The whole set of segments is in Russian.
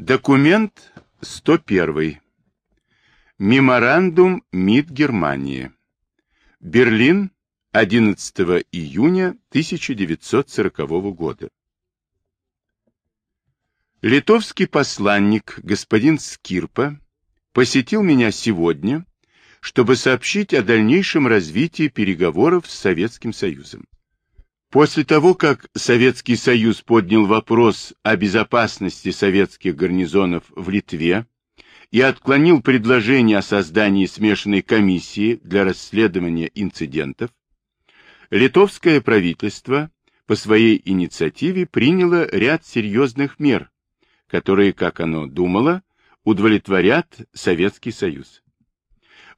Документ 101. Меморандум МИД Германии. Берлин, 11 июня 1940 года. Литовский посланник господин Скирпа посетил меня сегодня, чтобы сообщить о дальнейшем развитии переговоров с Советским Союзом. После того, как Советский Союз поднял вопрос о безопасности советских гарнизонов в Литве и отклонил предложение о создании смешанной комиссии для расследования инцидентов, литовское правительство по своей инициативе приняло ряд серьезных мер, которые, как оно думало, удовлетворят Советский Союз.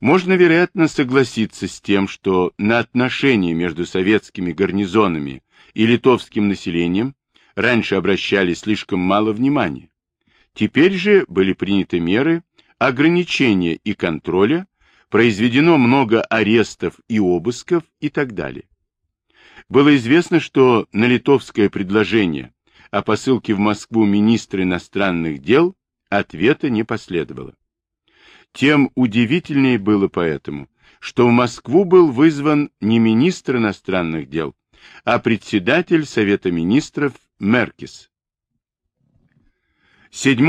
Можно, вероятно, согласиться с тем, что на отношения между советскими гарнизонами и литовским населением раньше обращали слишком мало внимания. Теперь же были приняты меры ограничения и контроля, произведено много арестов и обысков и так далее. Было известно, что на литовское предложение о посылке в Москву министра иностранных дел ответа не последовало. Тем удивительнее было поэтому, что в Москву был вызван не министр иностранных дел, а председатель Совета министров Меркис. 7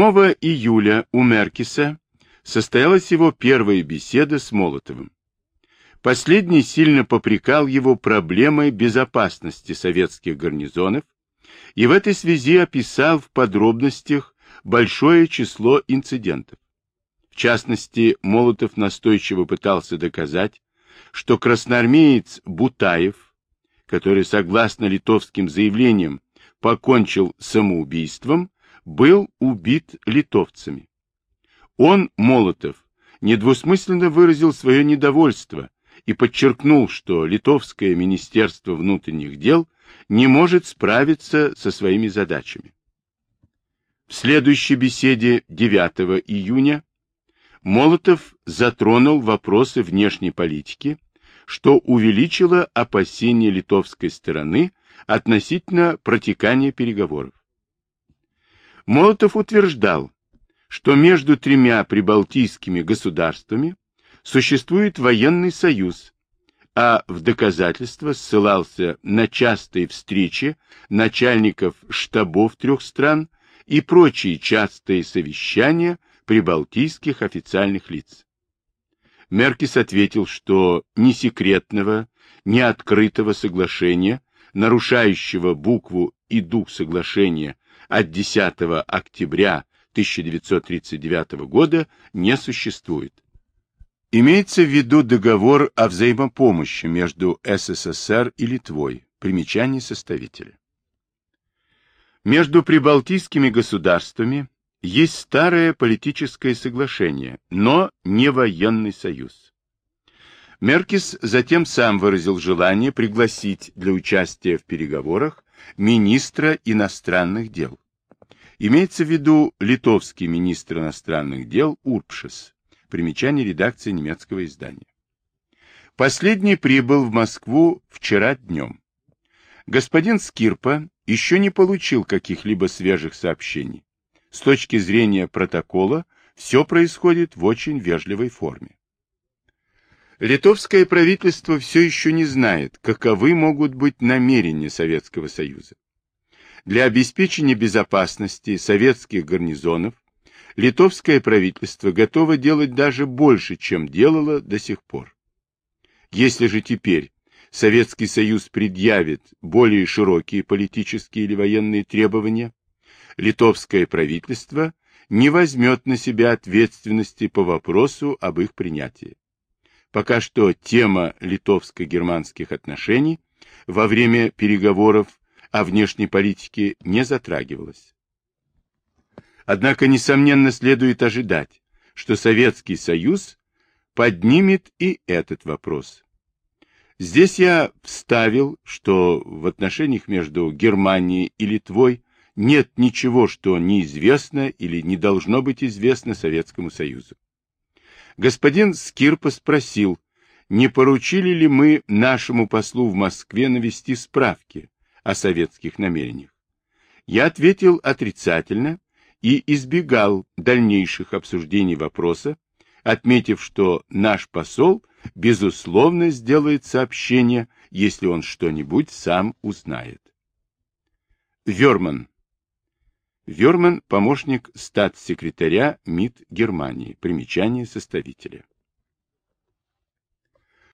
июля у Меркиса состоялась его первая беседа с Молотовым. Последний сильно попрекал его проблемой безопасности советских гарнизонов и в этой связи описал в подробностях большое число инцидентов. Частности, Молотов настойчиво пытался доказать, что красноармеец Бутаев, который, согласно литовским заявлениям, покончил самоубийством, был убит литовцами. Он, Молотов, недвусмысленно выразил свое недовольство и подчеркнул, что литовское Министерство внутренних дел не может справиться со своими задачами. В следующей беседе 9 июня Молотов затронул вопросы внешней политики, что увеличило опасения литовской стороны относительно протекания переговоров. Молотов утверждал, что между тремя прибалтийскими государствами существует военный союз, а в доказательство ссылался на частые встречи начальников штабов трех стран и прочие частые совещания прибалтийских официальных лиц. Меркис ответил, что ни секретного, ни открытого соглашения, нарушающего букву и дух соглашения от 10 октября 1939 года, не существует. Имеется в виду договор о взаимопомощи между СССР и Литвой, примечание составителя. Между прибалтийскими государствами есть старое политическое соглашение, но не военный союз. Меркис затем сам выразил желание пригласить для участия в переговорах министра иностранных дел. Имеется в виду литовский министр иностранных дел Урпшес. Примечание редакции немецкого издания. Последний прибыл в Москву вчера днем. Господин Скирпа еще не получил каких-либо свежих сообщений. С точки зрения протокола все происходит в очень вежливой форме. Литовское правительство все еще не знает, каковы могут быть намерения Советского Союза. Для обеспечения безопасности советских гарнизонов литовское правительство готово делать даже больше, чем делало до сих пор. Если же теперь Советский Союз предъявит более широкие политические или военные требования, литовское правительство не возьмет на себя ответственности по вопросу об их принятии. Пока что тема литовско-германских отношений во время переговоров о внешней политике не затрагивалась. Однако, несомненно, следует ожидать, что Советский Союз поднимет и этот вопрос. Здесь я вставил, что в отношениях между Германией и Литвой нет ничего, что неизвестно или не должно быть известно Советскому Союзу. Господин Скирпа спросил, не поручили ли мы нашему послу в Москве навести справки о советских намерениях. Я ответил отрицательно и избегал дальнейших обсуждений вопроса, отметив, что наш посол, безусловно, сделает сообщение, если он что-нибудь сам узнает. Верман. Верман – помощник статс-секретаря МИД Германии. Примечание составителя.